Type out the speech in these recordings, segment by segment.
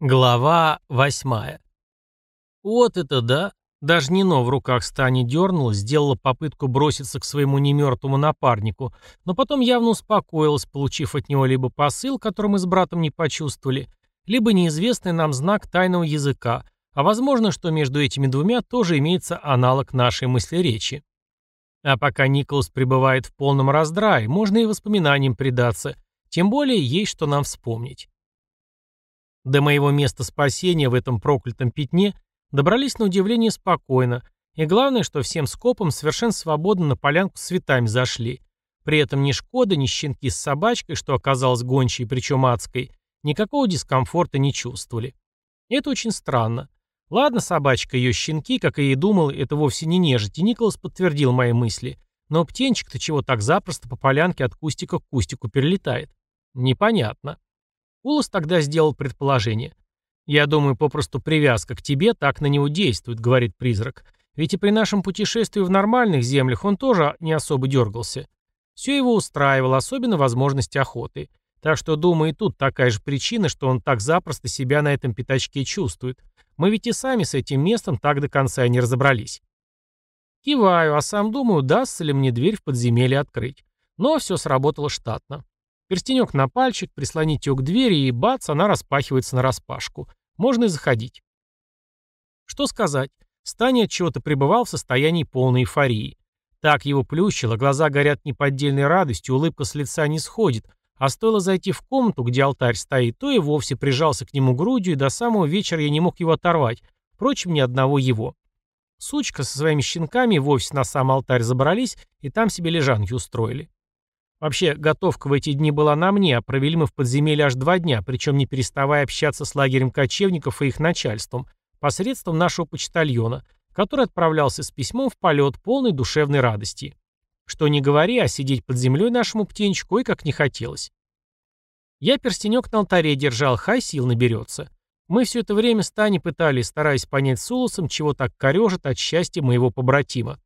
Глава восьмая. Вот это да! Даже Нино в руках Стани дернулась, сделала попытку броситься к своему немертвому напарнику, но потом явно успокоилась, получив от него либо посыл, который мы с братом не почувствовали, либо неизвестный нам знак тайного языка, а возможно, что между этими двумя тоже имеется аналог нашей мысли-речи. А пока Николас пребывает в полном раздрае, можно и воспоминаниям предаться, тем более есть что нам вспомнить. До моего места спасения в этом проклятом пятне добрались на удивление спокойно, и главное, что всем скопом совершенно свободно на полянку с цветами зашли. При этом ни Шкода, ни щенки с собачкой, что оказалось гончей, причем адской, никакого дискомфорта не чувствовали. это очень странно. Ладно, собачка ее щенки, как я и думал, это вовсе не нежить, и Николас подтвердил мои мысли. Но птенчик-то чего так запросто по полянке от кустика к кустику перелетает? Непонятно. Улас тогда сделал предположение. «Я думаю, попросту привязка к тебе так на него действует», — говорит призрак. «Ведь и при нашем путешествии в нормальных землях он тоже не особо дергался. Все его устраивало, особенно возможность охоты. Так что, думаю, и тут такая же причина, что он так запросто себя на этом пятачке чувствует. Мы ведь и сами с этим местом так до конца и не разобрались». Киваю, а сам думаю, удастся ли мне дверь в подземелье открыть. Но все сработало штатно. Перстенек на пальчик, прислонить ее к двери, и бац, она распахивается нараспашку. Можно и заходить. Что сказать? Стани от чего-то пребывал в состоянии полной эйфории. Так его плющило, глаза горят неподдельной радостью, улыбка с лица не сходит, а стоило зайти в комнату, где алтарь стоит, то и вовсе прижался к нему грудью, и до самого вечера я не мог его оторвать, впрочем, ни одного его. Сучка со своими щенками вовсе на сам алтарь забрались и там себе лежанки устроили. Вообще, готовка в эти дни была на мне, а провели мы в подземелье аж два дня, причем не переставая общаться с лагерем кочевников и их начальством, посредством нашего почтальона, который отправлялся с письмом в полет полной душевной радости. Что не говори, а сидеть под землей нашему птенчику и как не хотелось. Я перстенек на алтаре держал, хай сил наберется. Мы все это время с Таней пытались, стараясь понять с Улусом, чего так корежит от счастья моего побратима.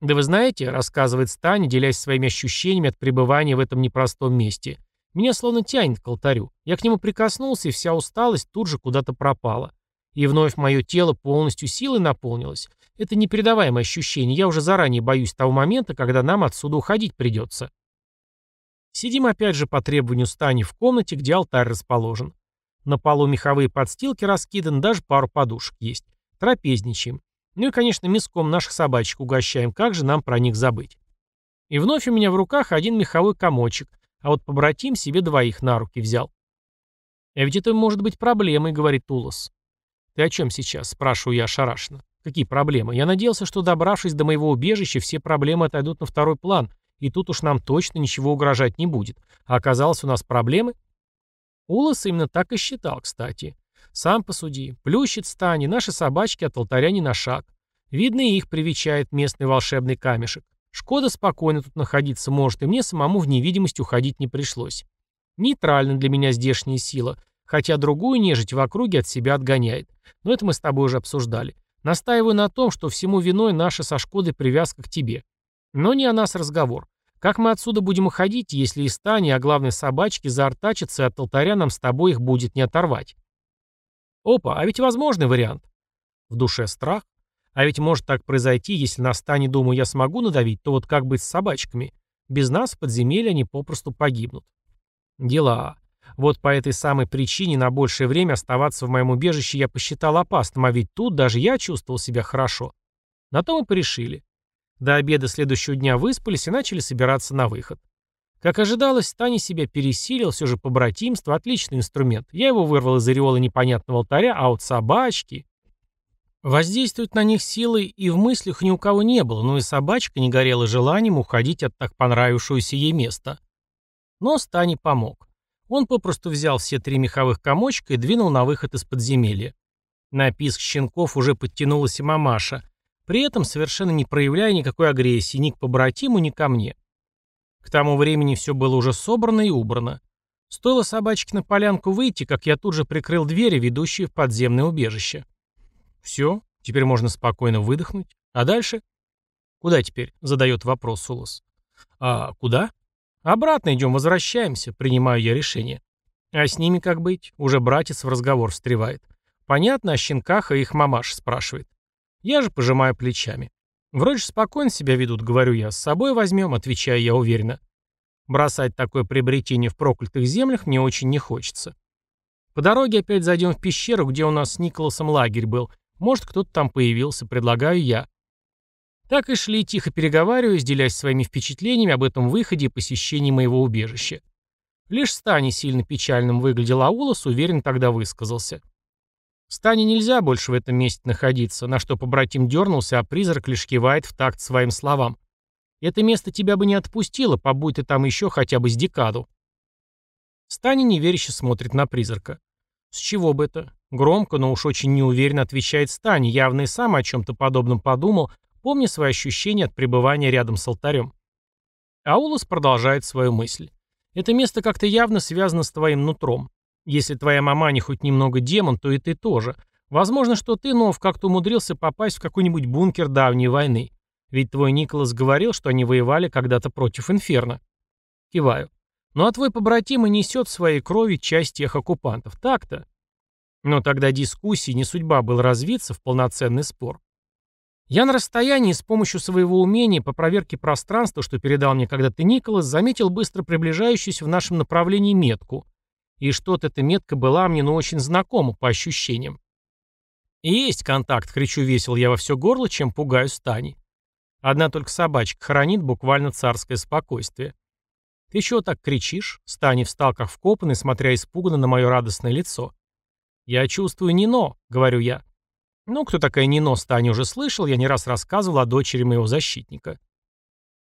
«Да вы знаете», — рассказывает Стань, делясь своими ощущениями от пребывания в этом непростом месте, «меня словно тянет к алтарю. Я к нему прикоснулся, и вся усталость тут же куда-то пропала. И вновь мое тело полностью силой наполнилось. Это непередаваемое ощущение. Я уже заранее боюсь того момента, когда нам отсюда уходить придется». Сидим опять же по требованию Стани в комнате, где алтарь расположен. На полу меховые подстилки раскиданы, даже пару подушек есть. Трапезничаем. Ну и, конечно, миском наших собачек угощаем, как же нам про них забыть. И вновь у меня в руках один меховой комочек, а вот побратим себе двоих на руки взял. «А ведь это может быть проблемой», — говорит Тулос. «Ты о чем сейчас?» — спрашиваю я ошарашенно. «Какие проблемы? Я надеялся, что, добравшись до моего убежища, все проблемы отойдут на второй план, и тут уж нам точно ничего угрожать не будет. А оказалось, у нас проблемы?» Улос именно так и считал, кстати. Сам посуди. Плющит стани, наши собачки от алтаря не на шаг. Видно, и их привечает местный волшебный камешек. Шкода спокойно тут находиться может, и мне самому в невидимость уходить не пришлось. Нейтральна для меня здешняя сила, хотя другую нежить в округе от себя отгоняет. Но это мы с тобой уже обсуждали. Настаиваю на том, что всему виной наша со Шкодой привязка к тебе. Но не о нас разговор. Как мы отсюда будем уходить, если и стани, а главное собачки, заортачатся, и от алтаря нам с тобой их будет не оторвать? Опа, а ведь возможный вариант. В душе страх. А ведь может так произойти, если на стане, думаю, я смогу надавить, то вот как быть с собачками? Без нас в подземелье они попросту погибнут. Дела. Вот по этой самой причине на большее время оставаться в моем убежище я посчитал опасным, а ведь тут даже я чувствовал себя хорошо. На то мы порешили. До обеда следующего дня выспались и начали собираться на выход. Как ожидалось, Таня себя пересилил, все же побратимство – отличный инструмент. Я его вырвал из ореола непонятного алтаря, а вот собачки... Воздействовать на них силой и в мыслях ни у кого не было, но и собачка не горела желанием уходить от так понравившегося ей места. Но Стани помог. Он попросту взял все три меховых комочка и двинул на выход из подземелья. На писк щенков уже подтянулась и мамаша, при этом совершенно не проявляя никакой агрессии ни к побратиму, ни ко мне. К тому времени все было уже собрано и убрано. Стоило собачке на полянку выйти, как я тут же прикрыл двери, ведущие в подземное убежище. Все, теперь можно спокойно выдохнуть. А дальше? Куда теперь? Задает вопрос Сулос. А куда? Обратно идем, возвращаемся, принимаю я решение. А с ними как быть? Уже братец в разговор встревает. Понятно, о щенках и их мамаш спрашивает. Я же пожимаю плечами. Вроде спокойно себя ведут, говорю я. С собой возьмем, отвечаю я уверенно. Бросать такое приобретение в проклятых землях мне очень не хочется. По дороге опять зайдем в пещеру, где у нас с Николасом лагерь был. Может, кто-то там появился, предлагаю я. Так и шли, тихо переговариваясь, делясь своими впечатлениями об этом выходе и посещении моего убежища. Лишь Стани сильно печальным выглядел, а Улас уверен тогда высказался. Стане нельзя больше в этом месте находиться, на что побратим дернулся, а призрак лишь кивает в такт своим словам. Это место тебя бы не отпустило, побудь ты там еще хотя бы с декаду. Стани неверяще смотрит на призрака. С чего бы это? Громко, но уж очень неуверенно отвечает Стани, явно и сам о чем-то подобном подумал, помня свои ощущения от пребывания рядом с алтарем. Аулус продолжает свою мысль. Это место как-то явно связано с твоим нутром. Если твоя мама не хоть немного демон, то и ты тоже. Возможно, что ты, Нов, как-то умудрился попасть в какой-нибудь бункер давней войны. Ведь твой Николас говорил, что они воевали когда-то против Инферно. Киваю. Ну а твой побратим и несет в своей крови часть тех оккупантов. Так-то. Но тогда дискуссии не судьба был развиться в полноценный спор. Я на расстоянии с помощью своего умения по проверке пространства, что передал мне когда-то Николас, заметил быстро приближающуюся в нашем направлении метку. И что-то эта метка была мне, ну, очень знакома по ощущениям. Есть контакт, кричу весел я во все горло, чем пугаю Стани. Одна только собачка хранит буквально царское спокойствие. «Ты чего так кричишь?» Стани встал как вкопанный, смотря испуганно на мое радостное лицо. «Я чувствую Нино», — говорю я. Ну, кто такая Нино, Стани уже слышал, я не раз рассказывал о дочери моего защитника.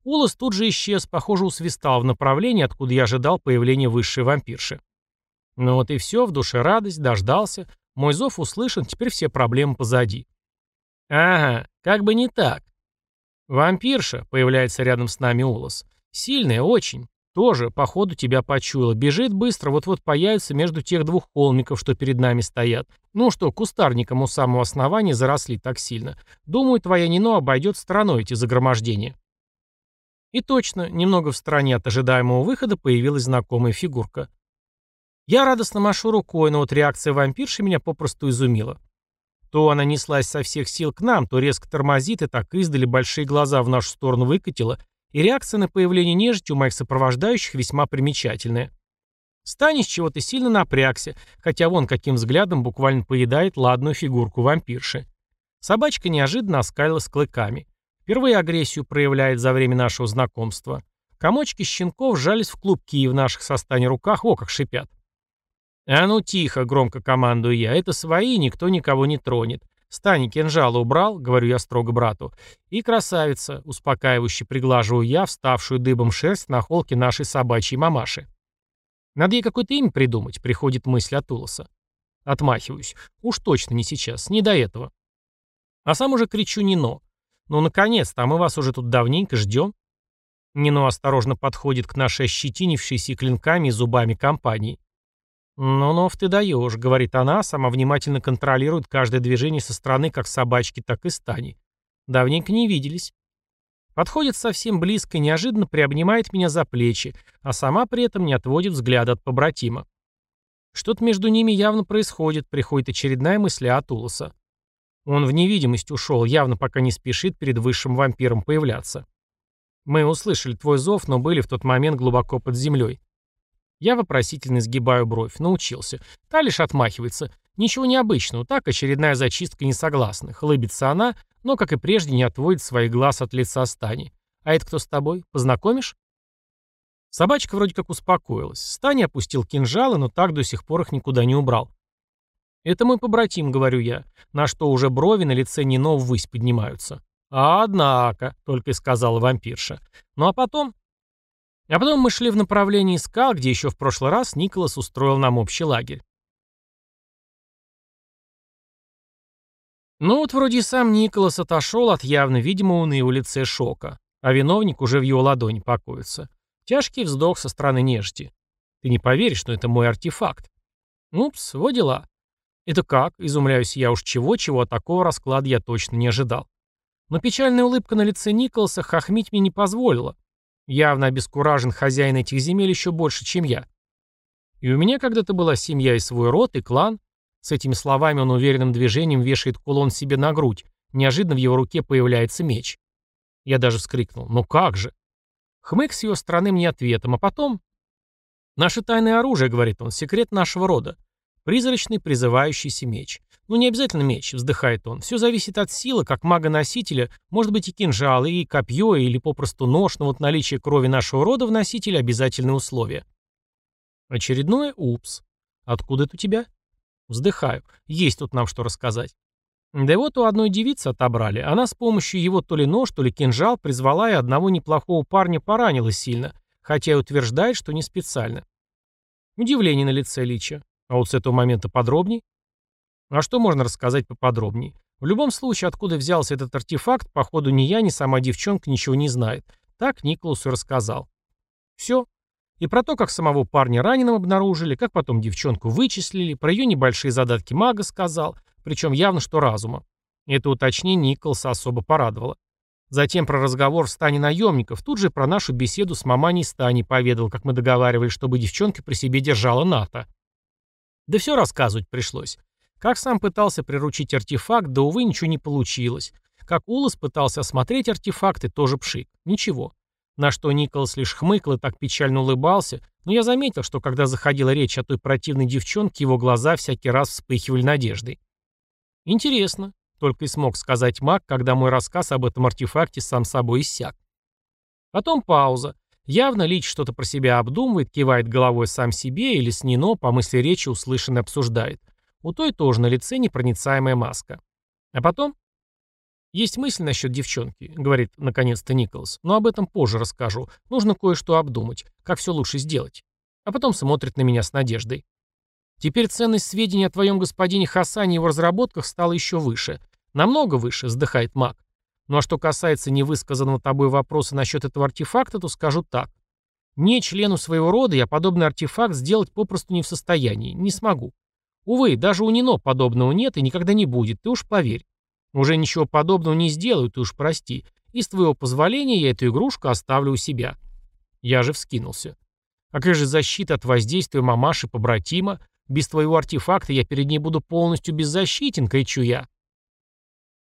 Улас тут же исчез, похоже, усвистал в направлении, откуда я ожидал появления высшей вампирши. Ну вот и все, в душе радость, дождался. Мой зов услышан, теперь все проблемы позади. Ага, как бы не так. Вампирша, появляется рядом с нами Улас. Сильная очень. Тоже, походу, тебя почуяла. Бежит быстро, вот-вот появится между тех двух холмиков, что перед нами стоят. Ну что, кустарником у самого основания заросли так сильно. Думаю, твоя Нино обойдет стороной эти загромождения. И точно, немного в стороне от ожидаемого выхода появилась знакомая фигурка. Я радостно машу рукой, но вот реакция вампирши меня попросту изумила. То она неслась со всех сил к нам, то резко тормозит и так издали большие глаза в нашу сторону выкатила, и реакция на появление нежити у моих сопровождающих весьма примечательная. Станис чего-то сильно напрягся, хотя вон каким взглядом буквально поедает ладную фигурку вампирши. Собачка неожиданно оскалилась клыками. Впервые агрессию проявляет за время нашего знакомства. Комочки щенков сжались в клубки и в наших со руках, о как шипят. «А ну тихо», — громко командую я, — «это свои, никто никого не тронет. «Стань, кинжалы убрал», — говорю я строго брату. «И красавица», — успокаивающе приглаживаю я, вставшую дыбом шерсть на холке нашей собачьей мамаши. «Надо ей какое-то имя придумать», — приходит мысль от Улоса. Отмахиваюсь. Уж точно не сейчас, не до этого. А сам уже кричу «Нино». «Ну, наконец-то, а мы вас уже тут давненько ждем». Нино осторожно подходит к нашей ощетинившейся клинками и зубами компании. «Ну-ну, ты даешь», — говорит она, сама внимательно контролирует каждое движение со стороны как собачки, так и стани. Давненько не виделись. Подходит совсем близко и неожиданно приобнимает меня за плечи, а сама при этом не отводит взгляда от побратима. Что-то между ними явно происходит, приходит очередная мысль от Улоса. Он в невидимость ушел, явно пока не спешит перед высшим вампиром появляться. Мы услышали твой зов, но были в тот момент глубоко под землей. Я вопросительно сгибаю бровь. Научился. Та лишь отмахивается. Ничего необычного. Так, очередная зачистка несогласных. Лыбится она, но, как и прежде, не отводит своих глаз от лица Стани. «А это кто с тобой? Познакомишь?» Собачка вроде как успокоилась. Стани опустил кинжалы, но так до сих пор их никуда не убрал. «Это мой побратим», — говорю я, на что уже брови на лице Нино ввысь поднимаются. «Однако», — только и сказала вампирша. Ну а потом а потом мы шли в направлении скал, где еще в прошлый раз Николас устроил нам общий лагерь. Ну вот вроде сам Николас отошел от явно видимого на его лице шока, а виновник уже в его ладони покоится. Тяжкий вздох со стороны нежити. Ты не поверишь, что это мой артефакт. Упс, вот дела. Это как? Изумляюсь я уж чего-чего, а такого расклада я точно не ожидал. Но печальная улыбка на лице Николаса хохмить мне не позволила. Явно обескуражен хозяин этих земель еще больше, чем я. И у меня когда-то была семья и свой род, и клан. С этими словами он уверенным движением вешает кулон себе на грудь. Неожиданно в его руке появляется меч. Я даже вскрикнул. «Ну как же?» Хмык с его стороны мне ответом, а потом... «Наше тайное оружие», — говорит он, — «секрет нашего рода. Призрачный призывающийся меч. Ну не обязательно меч, вздыхает он. Все зависит от силы, как мага-носителя, может быть и кинжал, и копье, или попросту нож, но вот наличие крови нашего рода в носителе обязательное условие. Очередное упс. Откуда это у тебя? Вздыхаю. Есть тут нам что рассказать. Да вот у одной девицы отобрали. Она с помощью его то ли нож, то ли кинжал призвала и одного неплохого парня поранила сильно, хотя и утверждает, что не специально. Удивление на лице Лича. А вот с этого момента подробней? А что можно рассказать поподробнее? В любом случае, откуда взялся этот артефакт, походу ни я, ни сама девчонка ничего не знает. Так Николасу рассказал. Все. И про то, как самого парня раненым обнаружили, как потом девчонку вычислили, про ее небольшие задатки мага сказал, причем явно, что разума. Это уточнение Николаса особо порадовало. Затем про разговор в стане наемников, тут же про нашу беседу с маманей стани поведал, как мы договаривались, чтобы девчонка при себе держала НАТО. Да все рассказывать пришлось. Как сам пытался приручить артефакт, да, увы, ничего не получилось. Как Улас пытался осмотреть артефакты, тоже пшик. Ничего. На что Николас лишь хмыкал и так печально улыбался, но я заметил, что когда заходила речь о той противной девчонке, его глаза всякий раз вспыхивали надеждой. Интересно, только и смог сказать маг, когда мой рассказ об этом артефакте сам собой иссяк. Потом пауза. Явно Лич что-то про себя обдумывает, кивает головой сам себе или с Нино по мысли речи услышанно обсуждает. У той тоже на лице непроницаемая маска. А потом... «Есть мысль насчет девчонки», — говорит наконец-то Николас, «но об этом позже расскажу. Нужно кое-что обдумать, как все лучше сделать». А потом смотрит на меня с надеждой. «Теперь ценность сведений о твоем господине Хасане и его разработках стала еще выше. Намного выше», — вздыхает маг. Ну а что касается невысказанного тобой вопроса насчет этого артефакта, то скажу так. Не члену своего рода я подобный артефакт сделать попросту не в состоянии, не смогу. Увы, даже у Нино подобного нет и никогда не будет, ты уж поверь. Уже ничего подобного не сделаю, ты уж прости. И с твоего позволения я эту игрушку оставлю у себя. Я же вскинулся. А как же защита от воздействия мамаши-побратима? Без твоего артефакта я перед ней буду полностью беззащитен, кричу я.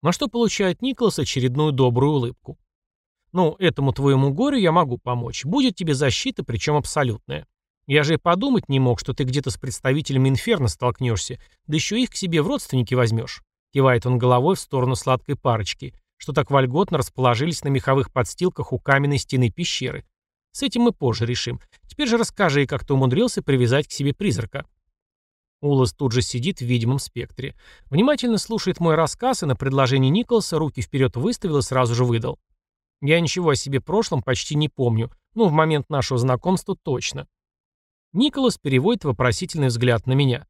На что получает Николас очередную добрую улыбку. «Ну, этому твоему горю я могу помочь. Будет тебе защита, причем абсолютная. Я же и подумать не мог, что ты где-то с представителями Инферно столкнешься, да еще их к себе в родственники возьмешь». Кивает он головой в сторону сладкой парочки, что так вольготно расположились на меховых подстилках у каменной стены пещеры. С этим мы позже решим. Теперь же расскажи, как ты умудрился привязать к себе призрака. Улас тут же сидит в видимом спектре. Внимательно слушает мой рассказ и на предложение Николаса руки вперед выставил и сразу же выдал. Я ничего о себе прошлом почти не помню, ну, в момент нашего знакомства точно. Николас переводит вопросительный взгляд на меня.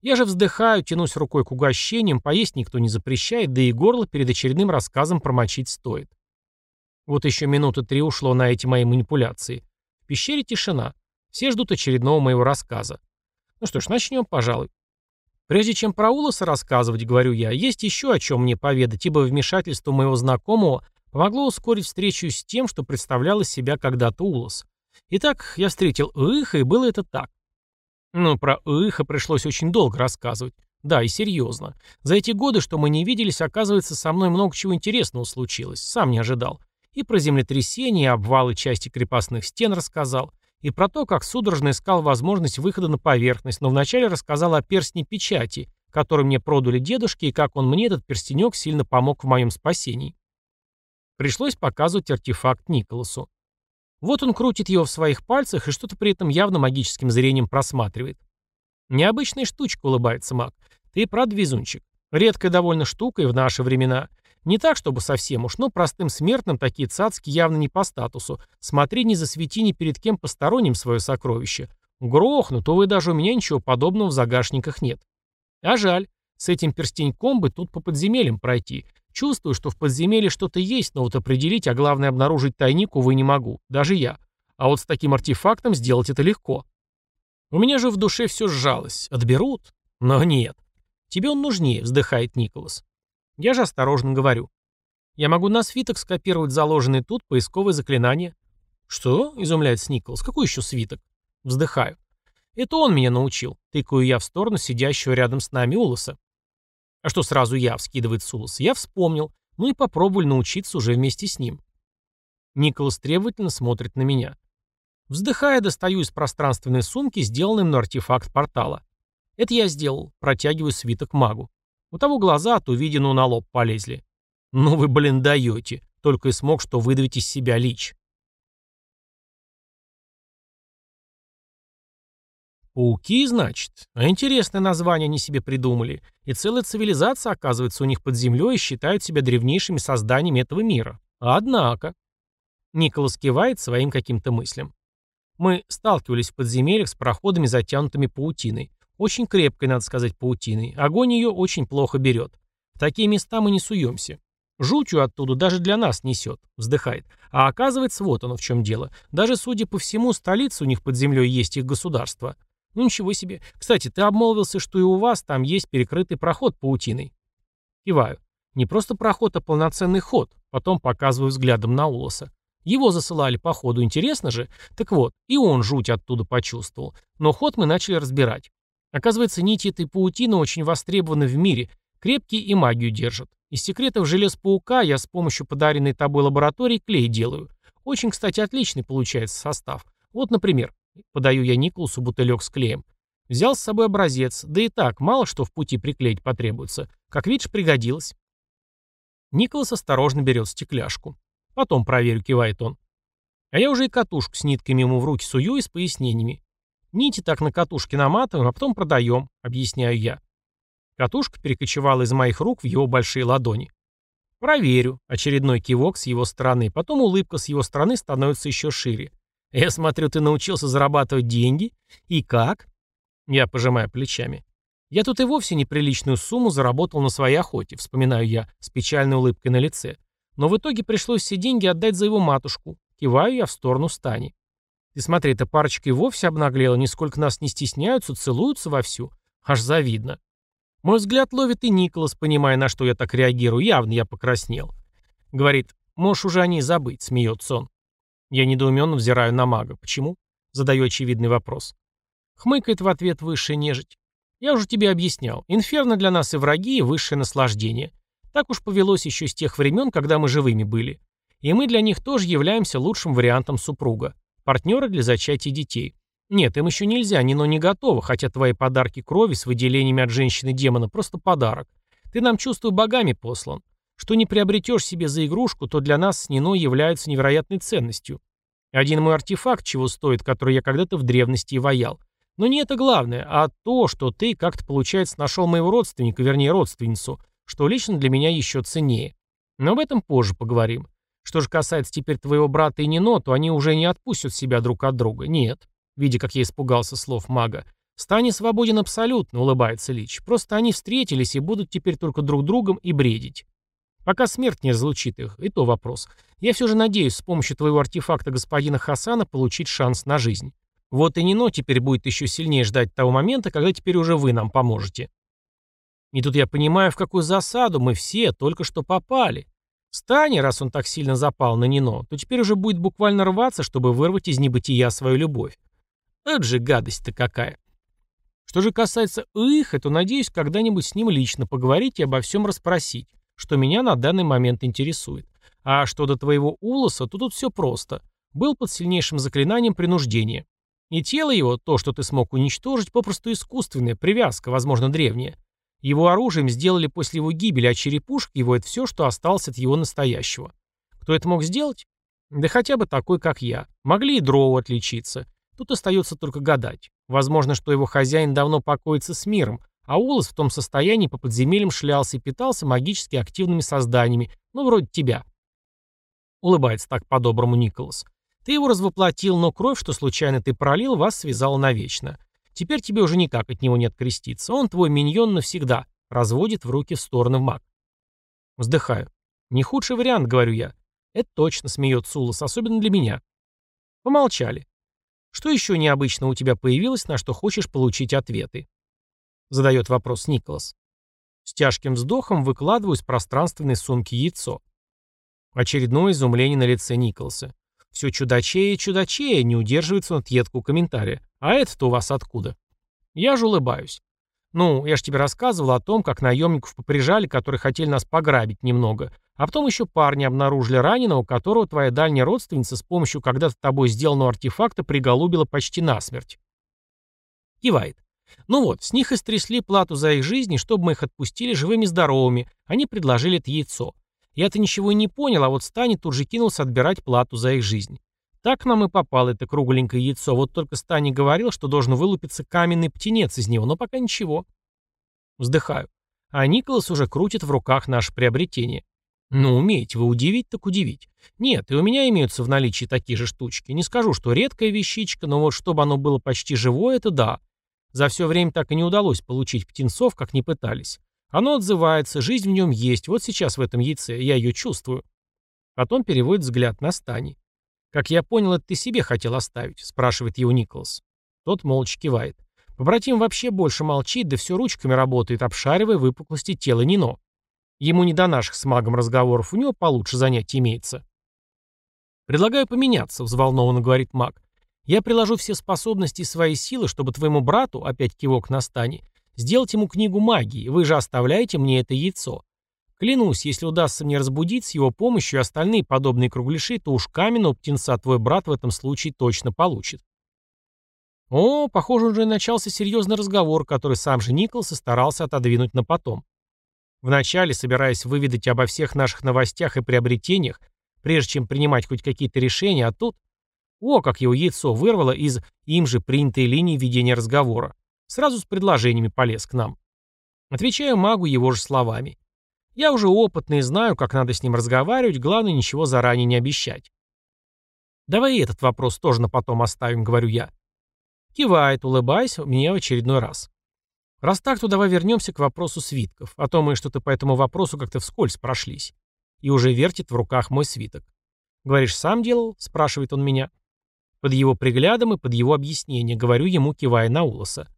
Я же вздыхаю, тянусь рукой к угощениям, поесть никто не запрещает, да и горло перед очередным рассказом промочить стоит. Вот еще минуты три ушло на эти мои манипуляции. В пещере тишина. Все ждут очередного моего рассказа. Ну что ж, начнем, пожалуй. Прежде чем про Улоса рассказывать, говорю я, есть еще о чем мне поведать, ибо вмешательство моего знакомого помогло ускорить встречу с тем, что представлял из себя когда-то Улос. Итак, я встретил Иха, и было это так. Ну, про Иха пришлось очень долго рассказывать. Да, и серьезно. За эти годы, что мы не виделись, оказывается, со мной много чего интересного случилось. Сам не ожидал. И про землетрясения, и обвалы части крепостных стен рассказал и про то, как судорожно искал возможность выхода на поверхность, но вначале рассказал о перстне печати, который мне продали дедушки, и как он мне, этот перстенек, сильно помог в моем спасении. Пришлось показывать артефакт Николасу. Вот он крутит его в своих пальцах и что-то при этом явно магическим зрением просматривает. Необычная штучка, улыбается маг. Ты прав, везунчик. Редкая довольно штука и в наши времена. Не так, чтобы совсем уж, но простым смертным такие цацки явно не по статусу. Смотри, не засвети ни перед кем посторонним свое сокровище. Грохну, то вы даже у меня ничего подобного в загашниках нет. А жаль, с этим перстеньком бы тут по подземельям пройти. Чувствую, что в подземелье что-то есть, но вот определить, а главное обнаружить тайник, увы, не могу. Даже я. А вот с таким артефактом сделать это легко. У меня же в душе все сжалось. Отберут? Но нет. Тебе он нужнее, вздыхает Николас. Я же осторожно говорю. Я могу на свиток скопировать заложенный тут поисковое заклинание. Что? Изумляется Николас. Какой еще свиток? Вздыхаю. Это он меня научил, тыкаю я в сторону сидящего рядом с нами Улоса. А что сразу я, вскидывает Сулос. Я вспомнил, ну и попробовали научиться уже вместе с ним. Николас требовательно смотрит на меня. Вздыхая, достаю из пространственной сумки сделанный мной артефакт портала. Это я сделал, протягиваю свиток магу. У того глаза от увиденного на лоб полезли. Ну вы, блин, даете. Только и смог, что выдавить из себя лич. Пауки, значит? А интересное название они себе придумали. И целая цивилизация, оказывается, у них под землей и считают себя древнейшими созданиями этого мира. Однако... Николас кивает своим каким-то мыслям. Мы сталкивались в подземельях с проходами, затянутыми паутиной. Очень крепкой, надо сказать, паутиной. Огонь ее очень плохо берет. В такие места мы не суемся. Жутью оттуда даже для нас несет, вздыхает. А оказывается, вот оно в чем дело. Даже, судя по всему, столица у них под землей есть их государство. Ну ничего себе. Кстати, ты обмолвился, что и у вас там есть перекрытый проход паутиной. Киваю. Не просто проход, а полноценный ход. Потом показываю взглядом на Улоса. Его засылали по ходу, интересно же? Так вот, и он жуть оттуда почувствовал. Но ход мы начали разбирать. Оказывается, нити этой паутины очень востребованы в мире, крепкие и магию держат. Из секретов желез паука я с помощью подаренной тобой лаборатории клей делаю. Очень, кстати, отличный получается состав. Вот, например, подаю я Николасу бутылек с клеем. Взял с собой образец, да и так, мало что в пути приклеить потребуется. Как видишь, пригодилось. Николас осторожно берет стекляшку. Потом проверю, кивает он. А я уже и катушку с нитками ему в руки сую и с пояснениями. Нити так на катушке наматываем, а потом продаем, объясняю я. Катушка перекочевала из моих рук в его большие ладони. Проверю. Очередной кивок с его стороны. Потом улыбка с его стороны становится еще шире. Я смотрю, ты научился зарабатывать деньги? И как? Я пожимаю плечами. Я тут и вовсе неприличную сумму заработал на своей охоте, вспоминаю я, с печальной улыбкой на лице. Но в итоге пришлось все деньги отдать за его матушку. Киваю я в сторону Стани. Ты смотри, эта парочка и вовсе обнаглела, нисколько нас не стесняются, целуются вовсю. Аж завидно. Мой взгляд ловит и Николас, понимая, на что я так реагирую. Явно я покраснел. Говорит, можешь уже о ней забыть, смеется он. Я недоуменно взираю на мага. Почему? Задаю очевидный вопрос. Хмыкает в ответ высшая нежить. Я уже тебе объяснял. Инферно для нас и враги, и высшее наслаждение. Так уж повелось еще с тех времен, когда мы живыми были. И мы для них тоже являемся лучшим вариантом супруга. Партнеры для зачатия детей. Нет, им еще нельзя, ни но не готово, хотя твои подарки крови с выделениями от женщины-демона просто подарок. Ты нам, чувствую, богами послан. Что не приобретешь себе за игрушку, то для нас с Нино является невероятной ценностью. Один мой артефакт чего стоит, который я когда-то в древности и ваял. Но не это главное, а то, что ты как-то, получается, нашел моего родственника, вернее, родственницу, что лично для меня еще ценнее. Но об этом позже поговорим. Что же касается теперь твоего брата и Нино, то они уже не отпустят себя друг от друга. Нет. Видя, как я испугался слов мага. «Стань свободен абсолютно», — улыбается Лич. «Просто они встретились и будут теперь только друг другом и бредить. Пока смерть не разлучит их, и то вопрос. Я все же надеюсь с помощью твоего артефакта господина Хасана получить шанс на жизнь. Вот и Нино теперь будет еще сильнее ждать того момента, когда теперь уже вы нам поможете». И тут я понимаю, в какую засаду мы все только что попали. Стани, раз он так сильно запал на Нино, то теперь уже будет буквально рваться, чтобы вырвать из небытия свою любовь. Это же гадость-то какая. Что же касается их, то надеюсь когда-нибудь с ним лично поговорить и обо всем расспросить, что меня на данный момент интересует. А что до твоего улоса, то тут все просто. Был под сильнейшим заклинанием принуждения. И тело его, то, что ты смог уничтожить, попросту искусственная, привязка, возможно, древняя. Его оружием сделали после его гибели, а черепушка его — это все, что осталось от его настоящего. Кто это мог сделать? Да хотя бы такой, как я. Могли и дроу отличиться. Тут остается только гадать. Возможно, что его хозяин давно покоится с миром, а Улас в том состоянии по подземельям шлялся и питался магически активными созданиями, ну, вроде тебя. Улыбается так по-доброму Николас. Ты его развоплотил, но кровь, что случайно ты пролил, вас связала навечно. Теперь тебе уже никак от него не откреститься. Он твой миньон навсегда. Разводит в руки в стороны в маг. Вздыхаю. Не худший вариант, говорю я. Это точно, смеется Улас, особенно для меня. Помолчали. Что еще необычно у тебя появилось, на что хочешь получить ответы? Задает вопрос Николас. С тяжким вздохом выкладываю из пространственной сумки яйцо. Очередное изумление на лице Николаса. Все чудачее и чудачее не удерживается от едкого комментария. А это-то у вас откуда? Я же улыбаюсь. Ну, я ж тебе рассказывал о том, как наемников поприжали, которые хотели нас пограбить немного. А потом еще парни обнаружили раненого, которого твоя дальняя родственница с помощью когда-то тобой сделанного артефакта приголубила почти насмерть. Кивает. Ну вот, с них истрясли плату за их жизни, чтобы мы их отпустили живыми-здоровыми. Они предложили это яйцо. Я-то ничего и не понял, а вот Стани тут же кинулся отбирать плату за их жизнь. Так нам и попало это кругленькое яйцо. Вот только Стани говорил, что должен вылупиться каменный птенец из него, но пока ничего. Вздыхаю. А Николас уже крутит в руках наше приобретение. Ну, умеете вы удивить, так удивить. Нет, и у меня имеются в наличии такие же штучки. Не скажу, что редкая вещичка, но вот чтобы оно было почти живое, это да. За все время так и не удалось получить птенцов, как не пытались. Оно отзывается, жизнь в нем есть, вот сейчас в этом яйце, я ее чувствую. Потом переводит взгляд на Стани. «Как я понял, это ты себе хотел оставить?» – спрашивает его Николас. Тот молча кивает. Побратим вообще больше молчит, да все ручками работает, обшаривая выпуклости тела Нино. Ему не до наших с магом разговоров, у него получше занятий имеется. «Предлагаю поменяться», — взволнованно говорит маг. «Я приложу все способности и свои силы, чтобы твоему брату, опять кивок на стане, сделать ему книгу магии. Вы же оставляете мне это яйцо. Клянусь, если удастся мне разбудить с его помощью и остальные подобные кругляши, то уж каменного птенца твой брат в этом случае точно получит». О, похоже, уже начался серьезный разговор, который сам же Николас старался отодвинуть на потом. Вначале, собираясь выведать обо всех наших новостях и приобретениях, прежде чем принимать хоть какие-то решения, а тут... О, как его яйцо вырвало из им же принятой линии ведения разговора. Сразу с предложениями полез к нам. Отвечаю магу его же словами. Я уже опытный знаю, как надо с ним разговаривать, главное ничего заранее не обещать. Давай этот вопрос тоже на потом оставим, говорю я. Кивает, улыбаясь мне в очередной раз. Раз так, то давай вернемся к вопросу свитков, а то мы что-то по этому вопросу как-то вскользь прошлись. И уже вертит в руках мой свиток. Говоришь, сам делал? Спрашивает он меня. Под его приглядом и под его объяснение, говорю ему, кивая на Улоса.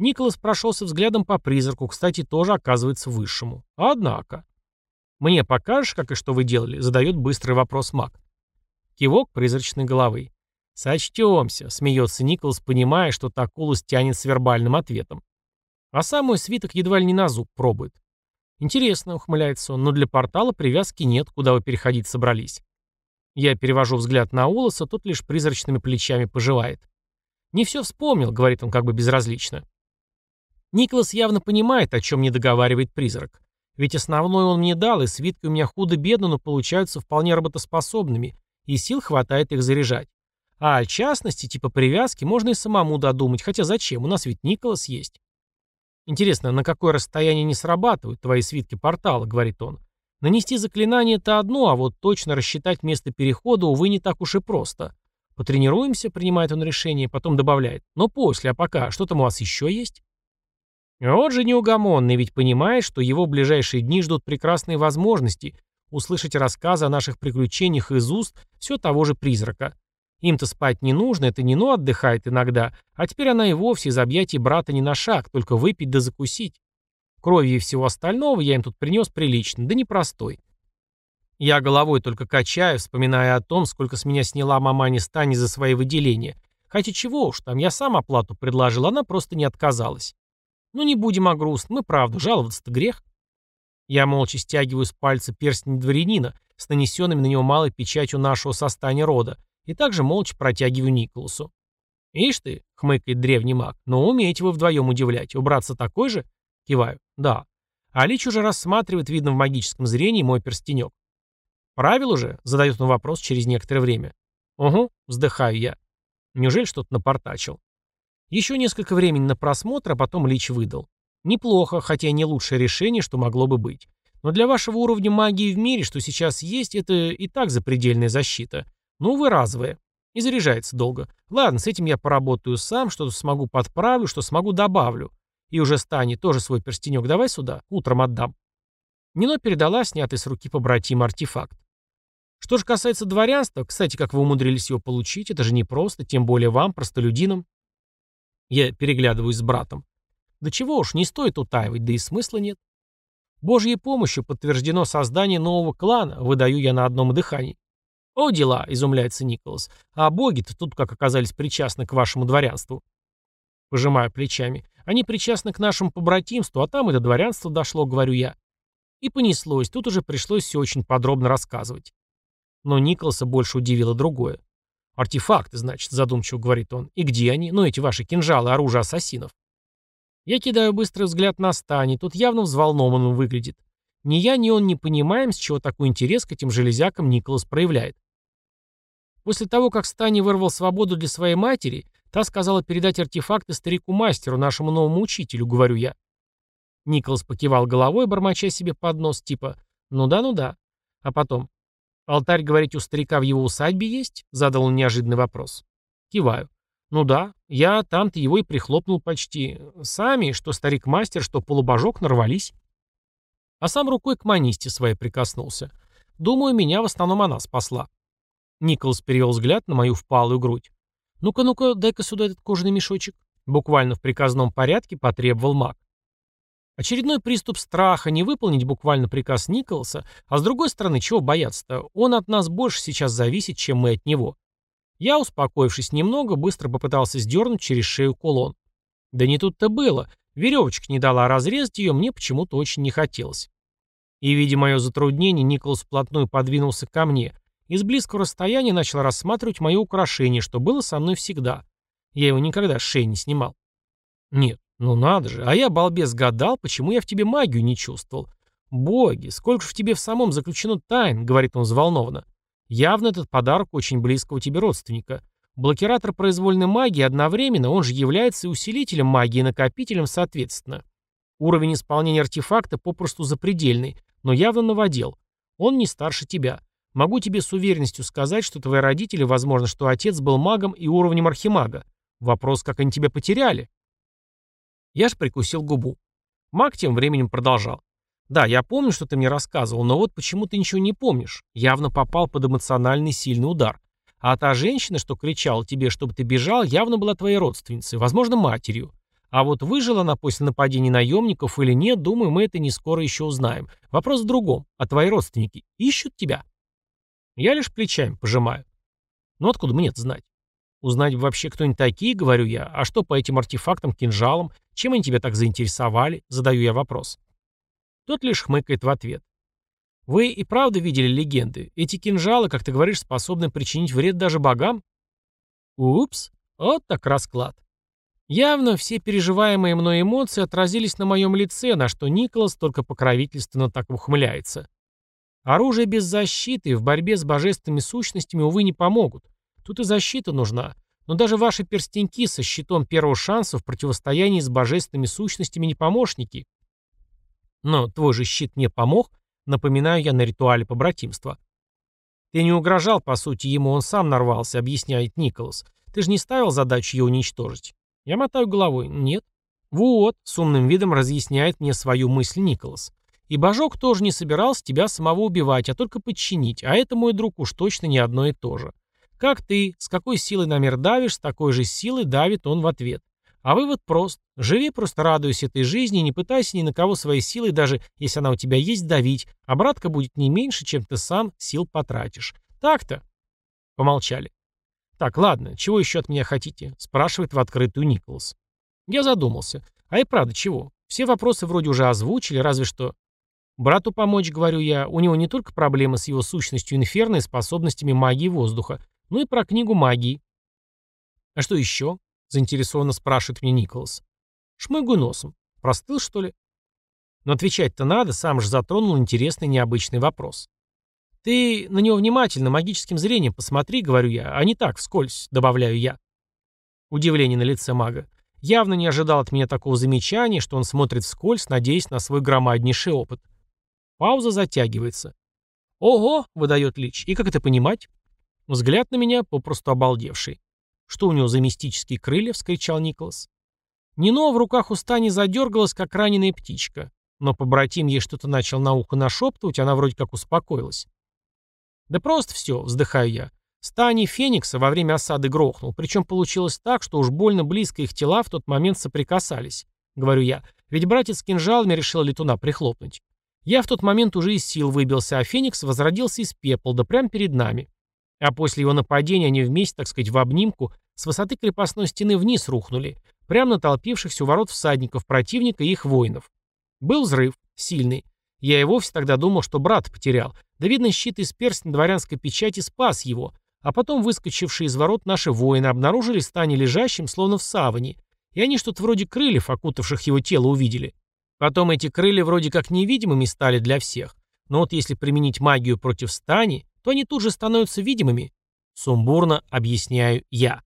Николас прошелся взглядом по призраку, кстати, тоже оказывается высшему. Однако. «Мне покажешь, как и что вы делали?» — задает быстрый вопрос маг. Кивок призрачной головы. «Сочтемся», — смеется Николас, понимая, что Такулус тянет с вербальным ответом. А сам свиток едва ли не на зуб пробует. Интересно, ухмыляется он, но для портала привязки нет, куда вы переходить собрались. Я перевожу взгляд на Улоса, тот лишь призрачными плечами поживает. «Не все вспомнил», — говорит он как бы безразлично. Николас явно понимает, о чем не договаривает призрак. Ведь основной он мне дал, и свитки у меня худо-бедно, но получаются вполне работоспособными, и сил хватает их заряжать. А о частности, типа привязки, можно и самому додумать, хотя зачем, у нас ведь Николас есть. Интересно, на какое расстояние не срабатывают твои свитки портала, говорит он. Нанести заклинание это одно, а вот точно рассчитать место перехода, увы, не так уж и просто. Потренируемся, принимает он решение, потом добавляет. Но после, а пока, что там у вас еще есть? Вот же неугомонный, ведь понимает, что его ближайшие дни ждут прекрасные возможности услышать рассказы о наших приключениях из уст все того же призрака. Им-то спать не нужно, это Нино отдыхает иногда, а теперь она и вовсе из объятий брата не на шаг, только выпить да закусить. Крови и всего остального я им тут принес прилично, да непростой. Я головой только качаю, вспоминая о том, сколько с меня сняла маманя Стани за свои выделения. Хотя чего уж там, я сам оплату предложил, она просто не отказалась. Ну не будем о грустном, мы правду, жаловаться-то грех. Я молча стягиваю с пальца перстень дворянина с нанесенными на него малой печатью нашего состания рода, и также молча протягиваю Николасу. «Ишь ты», — хмыкает древний маг, — «но умеете вы вдвоем удивлять. У братца такой же?» Киваю. «Да». А Лич уже рассматривает, видно в магическом зрении, мой перстенек. «Правил уже?» — задает он вопрос через некоторое время. «Угу», — вздыхаю я. Неужели что-то напортачил? Еще несколько времени на просмотр, а потом Лич выдал. Неплохо, хотя и не лучшее решение, что могло бы быть. Но для вашего уровня магии в мире, что сейчас есть, это и так запредельная защита. Ну, вы разовые. И заряжается долго. Ладно, с этим я поработаю сам, что смогу подправлю, что смогу добавлю. И уже Стани тоже свой перстенек давай сюда, утром отдам. Нино передала снятый с руки побратим артефакт. Что же касается дворянства, кстати, как вы умудрились его получить, это же непросто, тем более вам, простолюдинам. Я переглядываюсь с братом. Да чего уж, не стоит утаивать, да и смысла нет. Божьей помощью подтверждено создание нового клана, выдаю я на одном дыхании. «О, дела!» — изумляется Николас. «А боги-то тут как оказались причастны к вашему дворянству?» Пожимаю плечами. «Они причастны к нашему побратимству, а там и до дворянства дошло, — говорю я». И понеслось, тут уже пришлось все очень подробно рассказывать. Но Николаса больше удивило другое. «Артефакты, значит», — задумчиво говорит он. «И где они? Ну, эти ваши кинжалы, оружие ассасинов». Я кидаю быстрый взгляд на Стани, тут явно взволнованным выглядит. Ни я, ни он не понимаем, с чего такой интерес к этим железякам Николас проявляет. После того, как Стани вырвал свободу для своей матери, та сказала передать артефакты старику-мастеру, нашему новому учителю, говорю я. Николас покивал головой, бормоча себе под нос, типа «ну да, ну да». А потом «Алтарь, говорить, у старика в его усадьбе есть?» — задал он неожиданный вопрос. Киваю. «Ну да, я там-то его и прихлопнул почти. Сами, что старик-мастер, что полубожок, нарвались». А сам рукой к манисте своей прикоснулся. Думаю, меня в основном она спасла. Николас перевел взгляд на мою впалую грудь. «Ну-ка, ну-ка, дай-ка сюда этот кожаный мешочек». Буквально в приказном порядке потребовал маг. Очередной приступ страха, не выполнить буквально приказ Николаса, а с другой стороны, чего бояться-то? Он от нас больше сейчас зависит, чем мы от него. Я, успокоившись немного, быстро попытался сдернуть через шею кулон. Да не тут-то было. Веревочка не дала разрезать ее, мне почему-то очень не хотелось. И, видя мое затруднение, Николас вплотную подвинулся ко мне и с близкого расстояния начал рассматривать мое украшение, что было со мной всегда. Я его никогда с шеи не снимал. Нет, ну надо же, а я, балбес, гадал, почему я в тебе магию не чувствовал. Боги, сколько же в тебе в самом заключено тайн, говорит он взволнованно. Явно этот подарок очень близкого тебе родственника. Блокиратор произвольной магии одновременно, он же является и усилителем магии, и накопителем соответственно. Уровень исполнения артефакта попросту запредельный, но явно новодел. Он не старше тебя. Могу тебе с уверенностью сказать, что твои родители, возможно, что отец был магом и уровнем архимага. Вопрос, как они тебя потеряли. Я ж прикусил губу. Маг тем временем продолжал. «Да, я помню, что ты мне рассказывал, но вот почему ты ничего не помнишь. Явно попал под эмоциональный сильный удар. А та женщина, что кричала тебе, чтобы ты бежал, явно была твоей родственницей, возможно, матерью. А вот выжила она после нападения наемников или нет, думаю, мы это не скоро еще узнаем. Вопрос в другом. А твои родственники ищут тебя?» Я лишь плечами пожимаю. «Ну откуда мне это знать? Узнать вообще, кто они такие, говорю я. А что по этим артефактам, кинжалам? Чем они тебя так заинтересовали? Задаю я вопрос. Тот лишь хмыкает в ответ. Вы и правда видели легенды? Эти кинжалы, как ты говоришь, способны причинить вред даже богам? Упс, вот так расклад. Явно все переживаемые мной эмоции отразились на моем лице, на что Николас только покровительственно так ухмыляется. Оружие без защиты в борьбе с божественными сущностями, увы, не помогут. Тут и защита нужна. Но даже ваши перстеньки со щитом первого шанса в противостоянии с божественными сущностями не помощники. Но твой же щит мне помог, напоминаю я на ритуале побратимства. Ты не угрожал, по сути, ему, он сам нарвался, объясняет Николас. Ты же не ставил задачу ее уничтожить. Я мотаю головой. Нет. Вот, с умным видом разъясняет мне свою мысль Николас. И Божок тоже не собирался тебя самого убивать, а только подчинить, а это, мой друг, уж точно не одно и то же. Как ты, с какой силой на мир давишь, с такой же силой давит он в ответ. А вывод прост. Живи, просто радуйся этой жизни и не пытайся ни на кого своей силой, даже если она у тебя есть, давить. Обратка будет не меньше, чем ты сам сил потратишь. Так-то. Помолчали. Так, ладно, чего еще от меня хотите? Спрашивает в открытую Николас. Я задумался. А и правда, чего? Все вопросы вроде уже озвучили, разве что... Брату помочь, говорю я, у него не только проблемы с его сущностью инферно и способностями магии воздуха, ну и про книгу магии. А что еще? Заинтересованно спрашивает мне Николас. Шмыгаю носом. Простыл, что ли? Но отвечать-то надо, сам же затронул интересный необычный вопрос. Ты на него внимательно, магическим зрением посмотри, говорю я, а не так, вскользь, добавляю я. Удивление на лице мага. Явно не ожидал от меня такого замечания, что он смотрит вскользь, надеясь на свой громаднейший опыт. Пауза затягивается. «Ого!» — выдает Лич. «И как это понимать?» Взгляд на меня попросту обалдевший. «Что у него за мистические крылья?» — вскричал Николас. Нино в руках у Стани задергалась, как раненая птичка. Но побратим ей что-то начал на ухо нашептывать, она вроде как успокоилась. «Да просто все», — вздыхаю я. Стани Феникса во время осады грохнул, причем получилось так, что уж больно близко их тела в тот момент соприкасались. Говорю я, ведь братец с кинжалами решил летуна прихлопнуть. Я в тот момент уже из сил выбился, а Феникс возродился из пепла, да прямо перед нами. А после его нападения они вместе, так сказать, в обнимку, с высоты крепостной стены вниз рухнули, прямо на толпившихся у ворот всадников противника и их воинов. Был взрыв, сильный. Я и вовсе тогда думал, что брат потерял. Да видно, щит из перстня дворянской печати спас его. А потом выскочившие из ворот наши воины обнаружили стане лежащим, словно в саване. И они что-то вроде крыльев, окутавших его тело, увидели. Потом эти крылья вроде как невидимыми стали для всех. Но вот если применить магию против стани, то они тут же становятся видимыми. Сумбурно объясняю я.